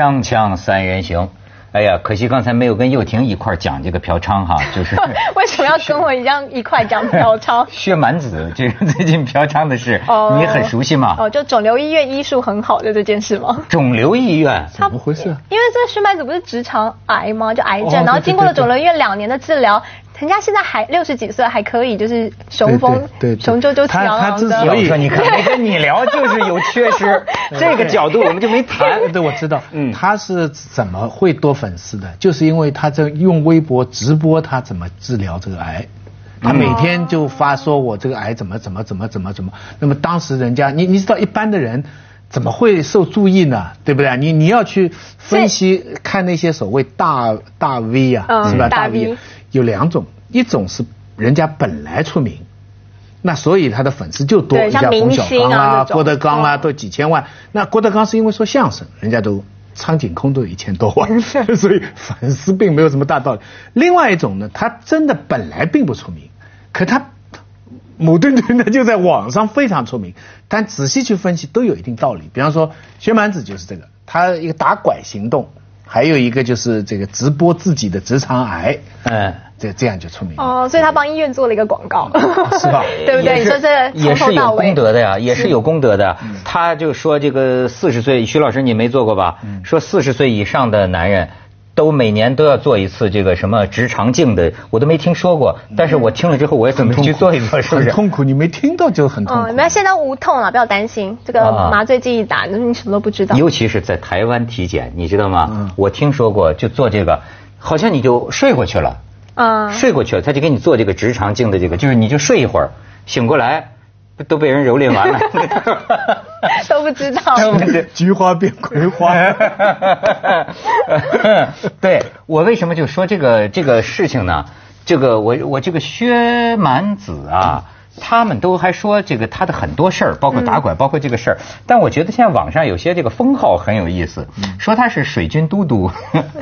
锵锵三人行，哎呀，可惜刚才没有跟幼婷一块讲这个嫖娼哈，就是 为什么要跟我一样一块讲嫖娼？薛蛮子这个最近嫖娼的事，哦你很熟悉吗？哦，就肿瘤医院医术很好的这件事吗？肿瘤医院，怎么回事？因为这薛蛮子不是直肠癌吗？就癌症，哦然后经过了肿瘤医院两年的治疗，人家现在还六十几岁，还可以就是雄风对对对雄赳赳气他他昂昂的。之所以你看 没跟你聊就是有缺失，这个角度我们就没谈。对，我知道，嗯他是怎么会多粉丝的？就是因为他在用微博直播他怎么治疗这个癌。他每天就发说我这个癌怎么怎么怎么怎么怎么，那么当时人家你你知道一般的人怎么会受注意呢？对不对？你你要去分析看那些所谓大大 V 啊，嗯是吧？大 V 有两种，一种是人家本来出名，那所以他的粉丝就多，对像人家冯小刚啦、啊郭德纲啦、哦都几千万。那郭德纲是因为说相声，人家都苍井空都有一千多万，所以粉丝并没有什么大道理。另外一种呢，他真的本来并不出名，可他某顿顿的就在网上非常出名，但仔细去分析都有一定道理。比方说薛蛮子就是这个，他一个打拐行动，还有一个就是这个直播自己的直肠癌，嗯，这这样就出名了。哦，所以他帮医院做了一个广告，是吧对不对？你说这也是有功德的呀，也是有功德的。他就说这个四十岁，徐老师你没做过吧？说四十岁以上的男人。都每年都要做一次这个什么直肠镜的，我都没听说过，但是我听了之后，我也准备去做一做，是不是？很痛苦，你没听到就很痛哦，苦。你们现在无痛了，不要担心，这个啊麻醉剂一打，那你什么都不知道。尤其是在台湾体检，你知道吗？嗯我听说过，就做这个，好像你就睡过去了，嗯，睡过去了，他就给你做这个直肠镜的这个，就是你就睡一会儿，醒过来都被人蹂躏完了。都不知道。菊花变葵花。对我为什么就说这个这个事情呢？这个我我这个薛蛮子啊。他们都还说这个他的很多事儿，包括打拐，包括这个事儿。但我觉得现在网上有些这个封号很有意思，说他是水军都督，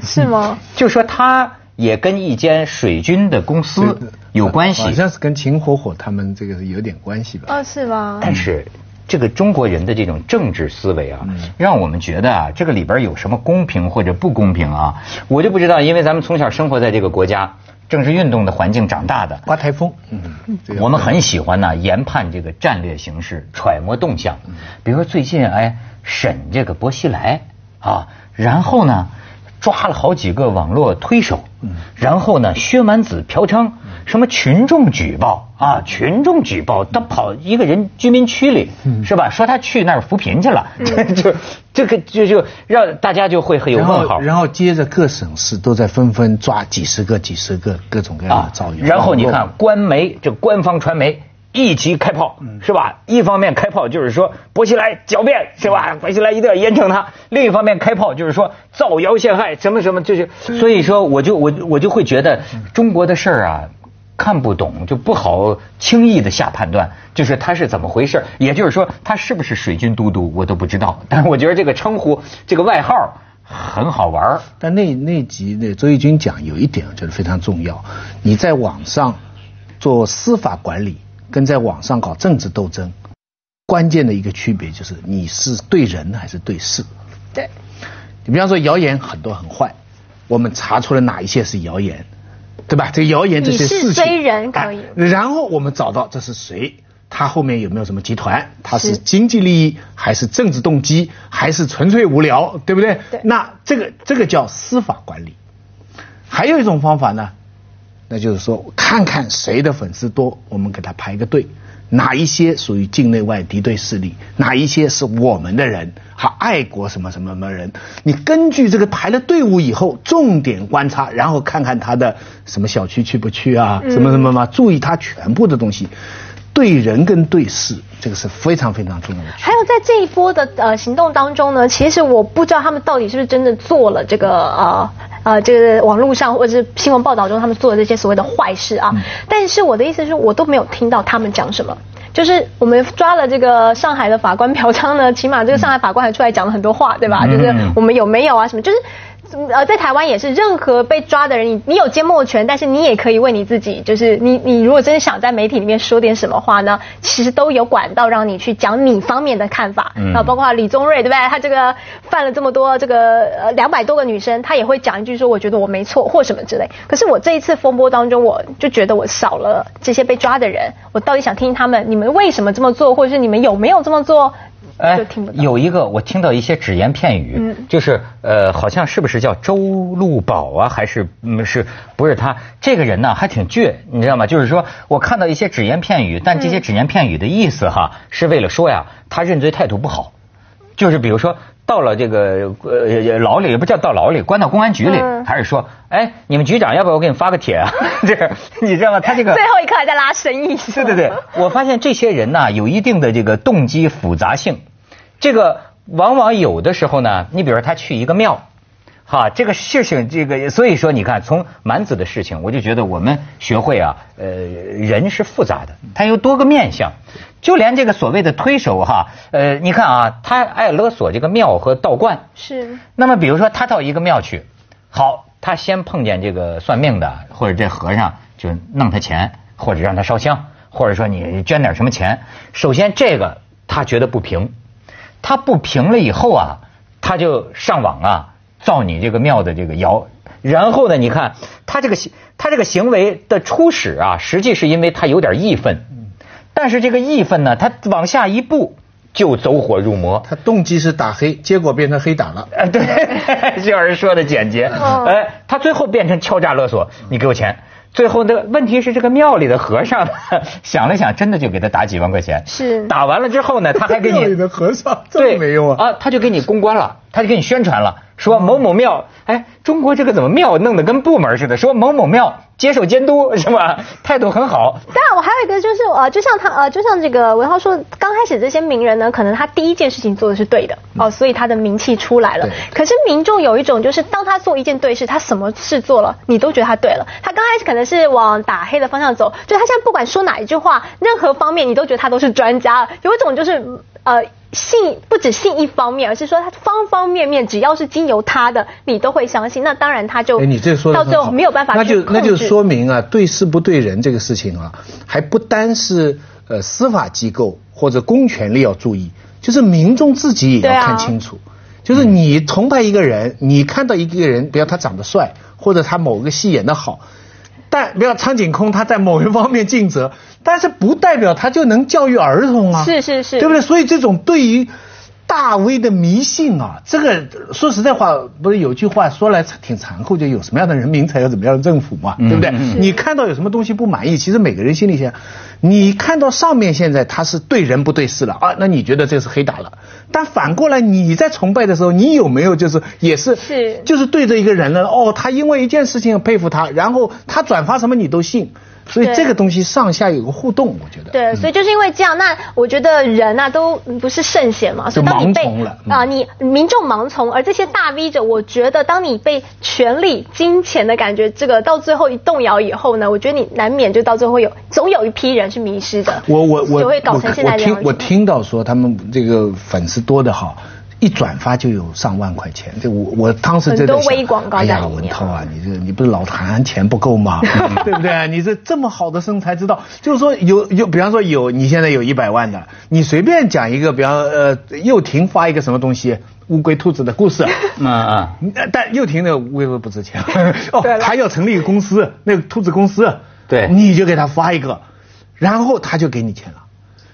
是吗？就说他也跟一间水军的公司有关系好。像是跟秦火火他们这个有点关系吧。哦，是吗？但是这个中国人的这种政治思维啊，让我们觉得啊，这个里边有什么公平或者不公平啊，我就不知道，因为咱们从小生活在这个国家政治运动的环境长大的。刮台风，嗯，我们很喜欢呢研判这个战略形势，揣摩动向。比如说最近哎审这个薄熙来啊，然后呢抓了好几个网络推手，然后呢薛蛮子嫖娼，什么群众举报啊，群众举报，他跑一个人居民区里是吧？说他去那儿扶贫去了，这 就这个就就让大家就会很有问号，。然后接着各省市都在纷纷抓几十个、几十个各种各样的造谣。啊然后你看，官媒这官方传媒一起开炮，是吧？一方面开炮就是说薄熙来狡辩，是吧？薄熙来一定要严惩他；另一方面开炮就是说造谣陷害，什么什么，就是所以说我就我我就会觉得中国的事儿啊。看不懂就不好轻易的下判断，就是他是怎么回事，也就是说他是不是水军都督我都不知道，但是我觉得这个称呼这个外号很好玩但那那集的周轶君讲有一点我觉得非常重要，你在网上做司法管理，跟在网上搞政治斗争，关键的一个区别就是你是对人还是对事。对，你比方说谣言很多很坏，我们查出了哪一些是谣言，对吧？这个谣言这些以事事情，追人可以哎然后我们找到这是谁，他后面有没有什么集团？他是是经济利益，还是政治动机，还是纯粹无聊，对不对？对那这个这个叫司法管理。还有一种方法呢，那就是说看看谁的粉丝多，我们给他排个队。哪一些属于境内外敌对势力，哪一些是我们的人，还爱国什么什么什么人？你根据这个排了队伍以后，重点观察，然后看看他的什么小区去不去啊，什么什么嘛，注意他全部的东西，对人跟对事，这个是非常非常重要的。还有在这一波的呃行动当中呢，其实我不知道他们到底是不是真的做了这个呃呃这个网络上或者是新闻报道中他们做的这些所谓的坏事啊。但是我的意思是我都没有听到他们讲什么。就是我们抓了这个上海的法官 嫖娼呢，起码这个上海法官还出来讲了很多话，对吧？就是我们有没有啊什么，就是呃，在台湾也是，任何被抓的人，你你有缄默权，但是你也可以为你自己，就是你你如果真的想在媒体里面说点什么话呢，其实都有管道让你去讲你方面的看法。嗯，然后包括李宗瑞，对不对？他这个犯了这么多这个呃两百多个女生，他也会讲一句说我觉得我没错或什么之类。可是我这一次风波当中，我就觉得我少了这些被抓的人，我到底想听听他们，你们为什么这么做，或者是你们有没有这么做？哎，有一个我听到一些只言片语，就是呃，好像是不是叫周路宝啊，还是嗯是不是他这个人呢？还挺倔，你知道吗？就是说我看到一些只言片语，但这些只言片语的意思哈，是为了说呀，他认罪态度不好，就是比如说到了这个呃牢里，不叫到牢里，关到公安局里，还是说，哎，你们局长要不要我给你发个帖啊？这个你知道吗？他这个最后一刻还在拉生意。对对对，我发现这些人呢，有一定的这个动机复杂性。这个往往有的时候呢，你比如说他去一个庙，哈，这个事情，这个所以说你看，从蛮子的事情，我就觉得我们学会啊，呃，人是复杂的，他有多个面相，就连这个所谓的推手哈，呃，你看啊，他爱勒索这个庙和道观，是。那么比如说他到一个庙去，好，他先碰见这个算命的或者这和尚，就弄他钱，或者让他烧香，或者说你捐点什么钱，首先这个他觉得不平。他不平了以后啊，他就上网啊造你这个庙的这个谣，然后呢，你看他这个行他这个行为的初始啊，实际是因为他有点义愤，但是这个义愤呢，他往下一步就走火入魔。他动机是打黑，结果变成黑打了。哎，对，这人说的简洁。哎，他最后变成敲诈勒索，你给我钱。最后的问题是，这个庙里的和尚 想了想，真的就给他打几万块钱。是打完了之后呢，他还给你庙里的和尚这么没用啊？啊，他就给你公关了，他就给你宣传了。说某某庙，哎，中国这个怎么庙弄得跟部门似的？说某某庙接受监督 是吧？态度很好。当然，我还有一个就是呃，就像他呃，就像这个文浩说，刚开始这些名人呢，可能他第一件事情做的是对的哦，所以他的名气出来了。可是民众有一种就是，当他做一件对事，他什么事做了，你都觉得他对了。他刚开始可能是往打黑的方向走，就他现在不管说哪一句话，任何方面你都觉得他都是专家。有一种就是呃。信不止信一方面，而是说他方方面面，只要是经由他的，你都会相信。那当然他就，你这说到最后没有办法那就那就说明啊，对事不对人这个事情啊，还不单是呃司法机构或者公权力要注意，就是民众自己也要看清楚。就是你崇拜一个人，你看到一个人，比如他长得帅，或者他某个戏演得好。但不要苍井空，他在某一方面尽责，但是不代表他就能教育儿童啊，是是是，对不对？所以这种对于大 V 的迷信啊，这个说实在话，不是有句话说来挺残酷，就有什么样的人民才有怎么样的政府嘛，对不对？你看到有什么东西不满意，其实每个人心里想。你看到上面现在他是对人不对事了啊，那你觉得这是黑打了？但反过来你在崇拜的时候，你有没有就是也是是就是对着一个人了？哦，他因为一件事情佩服他，然后他转发什么你都信。所以这个东西上下有个互动，我觉得。对，所以就是因为这样，那我觉得人呐都不是圣贤嘛，所以当你被啊，你民众盲从，而这些大 V 者，我觉得当你被权力、金钱的感觉，这个到最后一动摇以后呢，我觉得你难免就到最后有，总有一批人是迷失的。我我我会搞成现在这样。我听我听到说他们这个粉丝多的好。一转发就有上万块钱，这我我当时真的想，哎呀，文涛啊，你这你不是老谈钱不够吗？对不对？你这这么好的生财之道就是说有有，比方说有你现在有一百万的，你随便讲一个，比方呃，又婷发一个什么东西，乌龟兔子的故事，啊啊，但又婷的乌龟不值钱，哦，他要成立一个公司，那个兔子公司，对，你就给他发一个，然后他就给你钱了。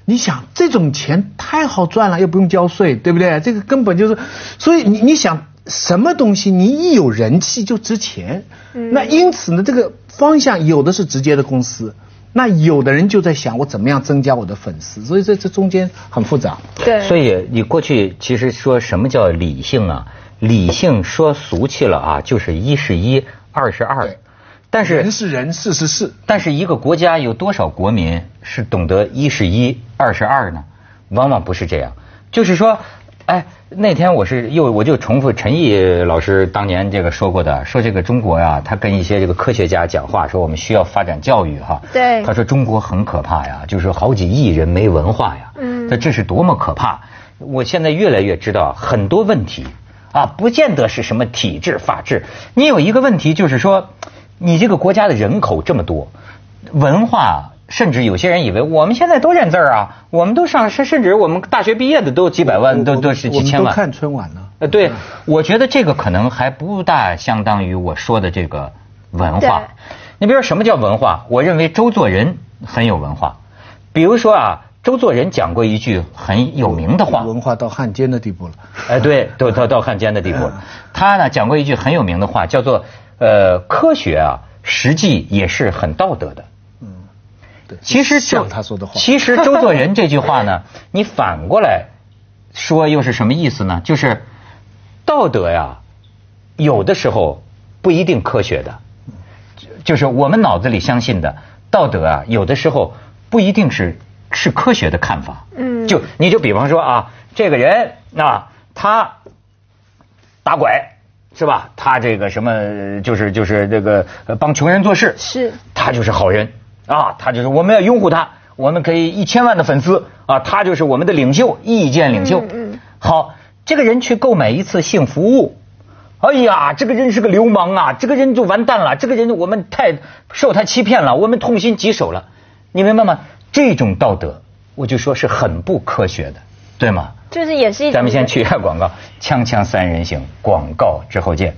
你想这种钱太好赚了，又不用交税，对不对？这个根本就是，所以你你想什么东西，你一有人气就值钱。那因此呢，这个方向有的是直接的公司，那有的人就在想我怎么样增加我的粉丝，所以这这中间很复杂。对。所以你过去其实说什么叫理性啊？理性说俗气了啊，就是一是一，二是二。但是人是人，事是事。但是一个国家有多少国民是懂得一是一，二是二呢？往往不是这样。就是说，哎，那天我是又我就重复陈毅老师当年这个说过的，说这个中国呀，他跟一些这个科学家讲话，说我们需要发展教育哈。对。他说中国很可怕呀，就是好几亿人没文化呀。嗯。那这是多么可怕！我现在越来越知道很多问题。啊，不见得是什么体制法治。你有一个问题就是说，你这个国家的人口这么多，文化。甚至有些人以为我们现在都认字儿啊，我们都上甚甚至我们大学毕业的都几百万，都都是几千万。都看春晚呢。呃，对，我觉得这个可能还不大相当于我说的这个文化。你比如说什么叫文化？我认为周作人很有文化。比如说啊，周作人讲过一句很有名的话。文化到汉奸的地步了。哎，对，都到到汉奸的地步了。他呢讲过一句很有名的话，叫做呃，科学啊，实际也是很道德的。嗯，对其实像他说的话，其实周作人 这句话呢，你反过来说又是什么意思呢？就是道德呀，有的时候不一定科学的，就是我们脑子里相信的道德啊，有的时候不一定是是科学的看法。嗯，就你就比方说啊，这个人啊，他打拐是吧？他这个什么就是就是这个帮穷人做事，是，他就是好人。啊，他就是我们要拥护他，我们可以一千万的粉丝啊，他就是我们的领袖，意见领袖。嗯，好，这个人去购买一次性服务，哎呀，这个人是个流氓啊，这个人就完蛋了，这个人我们太受他欺骗了，我们痛心疾首了，你明白吗？这种道德，我就说是很不科学的，对吗？就是也是一。咱们先去一下广告，锵锵三人行，广告之后见。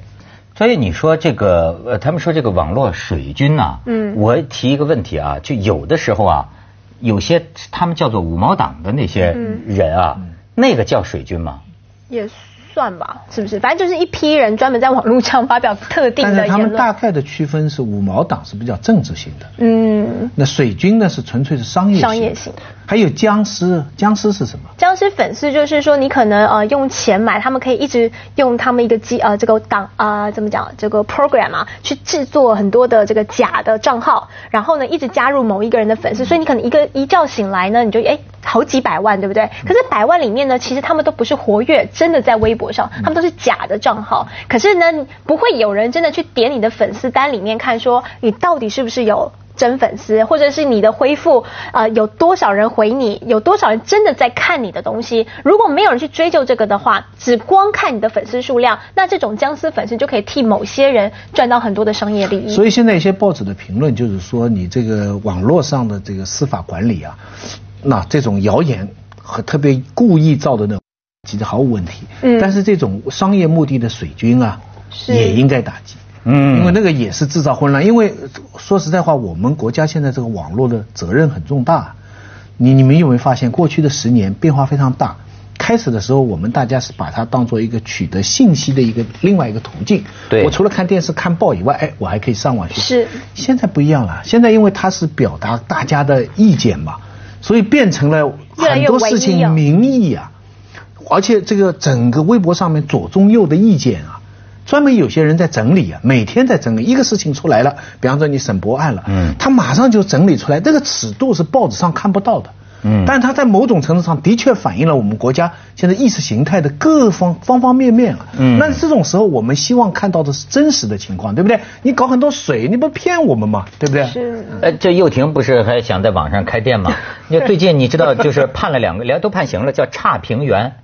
所以你说这个，呃，他们说这个网络水军呐，嗯，我提一个问题啊，就有的时候啊，有些他们叫做五毛党的那些人啊，那个叫水军吗？也算吧，是不是？反正就是一批人专门在网络上发表特定的言论。但是他们大概的区分是五毛党是比较政治性的，嗯，那水军呢是纯粹是商业商业性。还有僵尸，僵尸是什么？僵尸粉丝就是说，你可能呃用钱买，他们可以一直用他们一个机呃这个档啊怎么讲这个 program 啊去制作很多的这个假的账号，然后呢一直加入某一个人的粉丝，所以你可能一个一觉醒来呢，你就哎好几百万，对不对？可是百万里面呢，其实他们都不是活跃，真的在微博上，他们都是假的账号。可是呢，不会有人真的去点你的粉丝单里面看，说你到底是不是有。真粉丝，或者是你的恢复啊，有多少人回你？有多少人真的在看你的东西？如果没有人去追究这个的话，只光看你的粉丝数量，那这种僵尸粉丝就可以替某些人赚到很多的商业利益。所以现在一些报纸的评论就是说，你这个网络上的这个司法管理啊，那这种谣言和特别故意造的那，其实毫无问题。嗯。但是这种商业目的的水军啊，也应该打击。嗯，因为那个也是制造混乱。因为说实在话，我们国家现在这个网络的责任很重大。你你们有没有发现，过去的十年变化非常大？开始的时候，我们大家是把它当做一个取得信息的一个另外一个途径。对，我除了看电视、看报以外，哎，我还可以上网去。是。现在不一样了，现在因为它是表达大家的意见嘛，所以变成了很多事情民意啊，而且这个整个微博上面左中右的意见啊。专门有些人在整理啊，每天在整理一个事情出来了，比方说你审博案了，嗯，他马上就整理出来，这个尺度是报纸上看不到的，嗯，但他在某种程度上的确反映了我们国家现在意识形态的各方方方面面啊，嗯，那这种时候我们希望看到的是真实的情况，对不对？你搞很多水，你不骗我们吗？对不对？是。呃，这又婷不是还想在网上开店吗？你最近你知道就是判了两个，连都判刑了，叫差评员。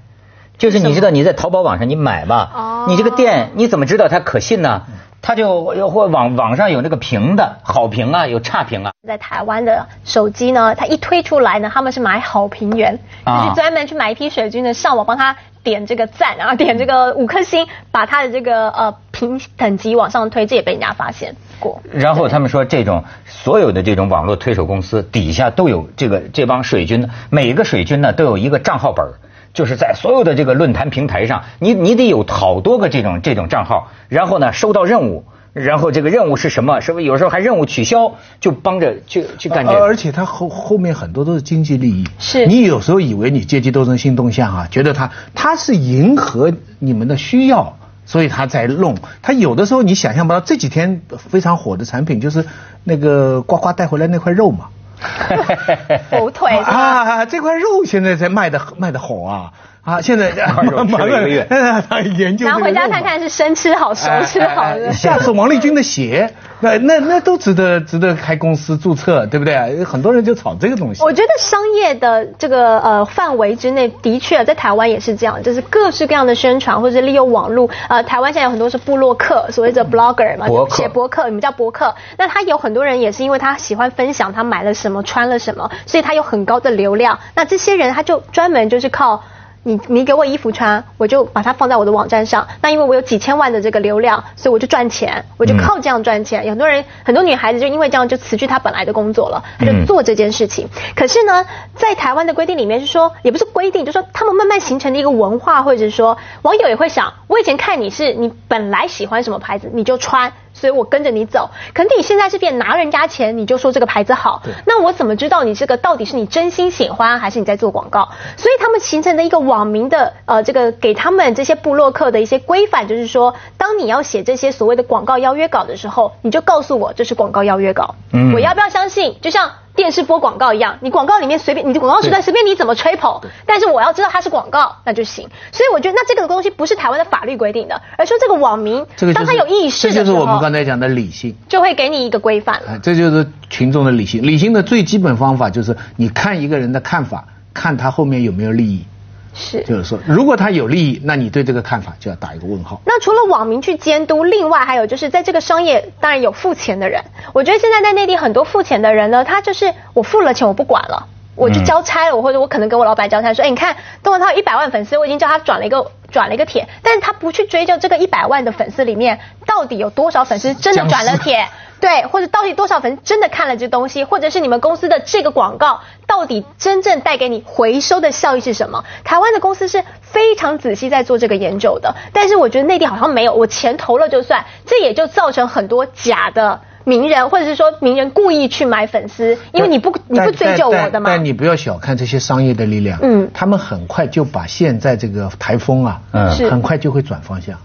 就是你知道你在淘宝网上你买吧，你这个店你怎么知道它可信呢？它就或网网上有那个评的好评啊，有差评啊。在台湾的手机呢，它一推出来呢，他们是买好评员，就是专门去买一批水军的，上网帮他点这个赞，然后点这个五颗星，把他的这个呃评等级往上推，这也被人家发现过。然后他们说，这种所有的这种网络推手公司底下都有这个这帮水军，每一个水军呢都有一个账号本儿。就是在所有的这个论坛平台上，你你得有好多个这种这种账号，然后呢收到任务，然后这个任务是什么？是不是有时候还任务取消，就帮着去去干这个？而且他后后面很多都是经济利益。是。你有时候以为你阶级斗争新动向啊，觉得他他是迎合你们的需要，所以他在弄。他有的时候你想象不到，这几天非常火的产品就是那个呱呱带回来那块肉嘛。火腿啊，这块肉现在才卖的卖的好啊，啊，现在 忙了一个月，他研究。然后回家看看是生吃好熟吃好的。下次王立军的鞋，那那那都值得值得开公司注册，对不对？很多人就炒这个东西。我觉得商业的这个呃范围之内，的确在台湾也是这样，就是各式各样的宣传，或者是利用网络。呃，台湾现在有很多是布洛克，所谓的 blogger 嘛，写博客，你们叫博客。那他有很多人也是因为他喜欢分享他买了什么、穿了什么，所以他有很高的流量。那这些人他就专门就是靠。你你给我衣服穿，我就把它放在我的网站上。那因为我有几千万的这个流量，所以我就赚钱，我就靠这样赚钱。很多人很多女孩子就因为这样就辞去她本来的工作了，她就做这件事情。可是呢，在台湾的规定里面是说，也不是规定，就是说他们慢慢形成的一个文化，或者是说网友也会想，我以前看你是你本来喜欢什么牌子你就穿。所以我跟着你走，可是你现在是变拿人家钱，你就说这个牌子好，那我怎么知道你这个到底是你真心喜欢，还是你在做广告？所以他们形成的一个网民的呃，这个给他们这些布洛克的一些规范，就是说，当你要写这些所谓的广告邀约稿的时候，你就告诉我这是广告邀约稿，我要不要相信？就像。电视播广告一样，你广告里面随便，你的广告时段随便你怎么吹捧，但是我要知道它是广告，那就行。所以我觉得，那这个东西不是台湾的法律规定的，而说这个网民，当他有意识的时候，这就是我们刚才讲的理性，就会给你一个规范了。这就是群众的理性，理性的最基本方法就是你看一个人的看法，看他后面有没有利益。是，就是说，如果他有利益，那你对这个看法就要打一个问号。那除了网民去监督，另外还有就是在这个商业，当然有付钱的人。我觉得现在在内地很多付钱的人呢，他就是我付了钱，我不管了，我就交差了，我或者我可能跟我老板交差说，哎，你看，邓文涛一百万粉丝，我已经叫他转了一个转了一个帖，但是他不去追究这个一百万的粉丝里面到底有多少粉丝真的转了帖。对，或者到底多少粉真的看了这东西，或者是你们公司的这个广告到底真正带给你回收的效益是什么？台湾的公司是非常仔细在做这个研究的，但是我觉得内地好像没有，我钱投了就算，这也就造成很多假的名人，或者是说名人故意去买粉丝，因为你不你不追究我的嘛。但你不要小看这些商业的力量，嗯，他们很快就把现在这个台风啊，嗯，很快就会转方向。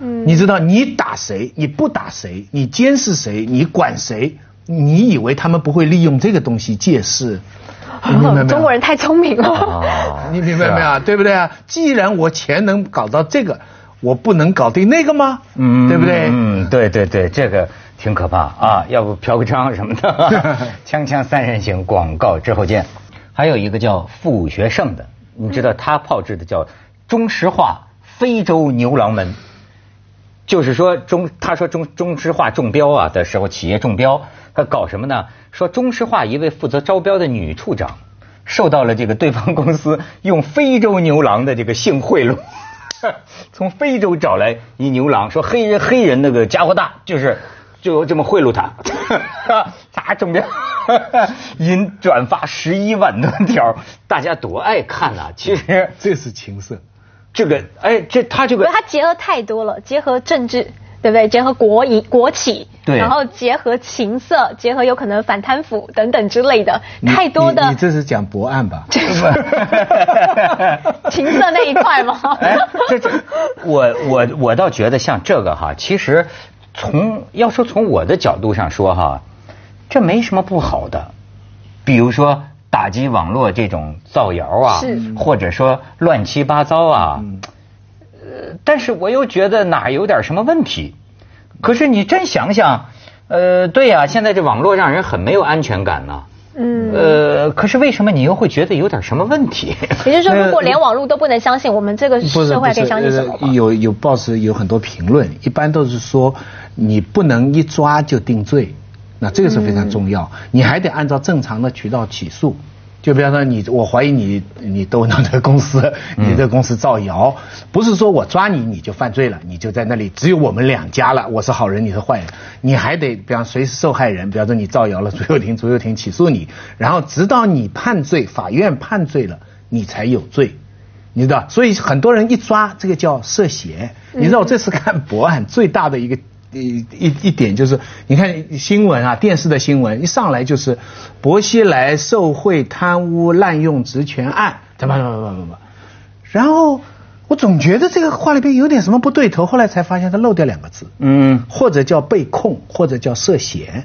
你知道你打谁，你不打谁，你监视谁，你管谁？你以为他们不会利用这个东西借势？中国人太聪明了，你明白没有？对不对啊？既然我钱能搞到这个，我不能搞定那个吗？嗯，对不对？嗯，对对对，这个挺可怕啊！要不嫖个娼什么的？锵锵三人行，广告之后见。还有一个叫傅学胜的，你知道他炮制的叫中石化非洲牛郎门。就是说中，他说中中石化中标啊的时候，企业中标，他搞什么呢？说中石化一位负责招标的女处长，受到了这个对方公司用非洲牛郎的这个性贿赂，从非洲找来一牛郎，说黑人黑人那个家伙大，就是就这么贿赂他，咋中标？引转发十一万多条，大家多爱看呐！其实这是情色。这个哎，这他这个，他结合太多了，结合政治，对不对？结合国营国企，对，然后结合情色，结合有可能反贪腐等等之类的，太多的。你这是讲博案吧？情色那一块吗？哎，这这，我我我倒觉得像这个哈，其实从要说从我的角度上说哈，这没什么不好的，比如说。打击网络这种造谣啊，或者说乱七八糟啊，呃，但是我又觉得哪有点什么问题？可是你真想想，呃，对呀，现在这网络让人很没有安全感呢。嗯。呃，可是为什么你又会觉得有点什么问题？也就是说，如果连网络都不能相信，我们这个社会可以相信什么有有报纸有很多评论，一般都是说你不能一抓就定罪。那这个是非常重要，你还得按照正常的渠道起诉。就比方说你，我怀疑你，你都那个公司，你这公司造谣，不是说我抓你你就犯罪了，你就在那里只有我们两家了，我是好人你是坏人，你还得比方谁是受害人，比方说你造谣了，朱又廷，朱又廷起诉你，然后直到你判罪，法院判罪了，你才有罪，你知道？所以很多人一抓这个叫涉嫌，你知道我这次看博案最大的一个。一一一点就是，你看新闻啊，电视的新闻一上来就是薄熙来受贿、贪污、滥用职权案，怎么怎么怎么怎么，然后我总觉得这个话里边有点什么不对头，后来才发现他漏掉两个字，嗯，或者叫被控，或者叫涉嫌，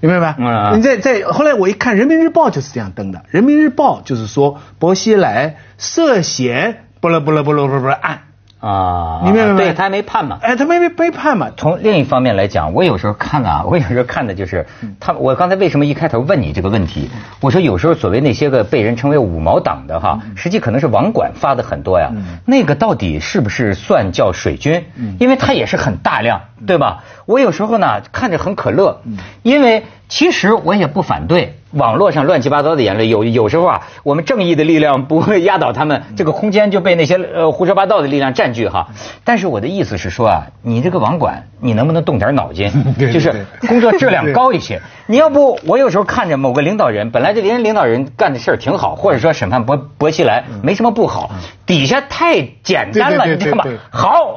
明白吧？嗯你在在后来我一看《人民日报》就是这样登的，《人民日报》就是说薄熙来涉嫌不了不了不了不了案，啊，你明白吗对他还没判嘛。哎，他没没被判嘛，从另一方面来讲，我有时候看啊，我有时候看的就是他。我刚才为什么一开头问你这个问题？我说有时候所谓那些个被人称为五毛党的哈，实际可能是网管发的很多呀。那个到底是不是算叫水军？因为它也是很大量，对吧？我有时候呢看着很可乐，因为其实我也不反对。网络上乱七八糟的言论，有有时候啊，我们正义的力量不会压倒他们，这个空间就被那些呃胡说八道的力量占据哈。但是我的意思是说啊，你这个网管，你能不能动点脑筋？就是工作质量高一些。你要不，我有时候看着某个领导人，本来这人领导人干的事儿挺好，或者说审判薄薄熙来没什么不好，底下太简单了，你知道吗？好，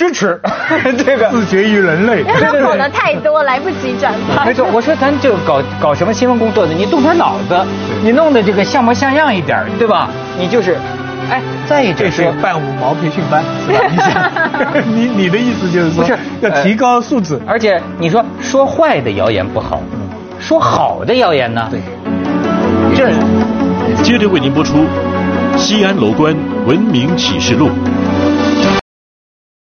支持 这个。自绝于人类。因为他跑的太多，来不及转发。没错，我说咱就搞搞什么新闻工作的，你动点脑子，你弄的这个像模像样一点，对吧？你就是，哎，再一这者说，办五毛培训班是吧？你想，你你的意思就是说，不是要提高素质。而且你说说坏的谣言不好，说好的谣言呢？对，这接着为您播出《西安楼观文明启示录》。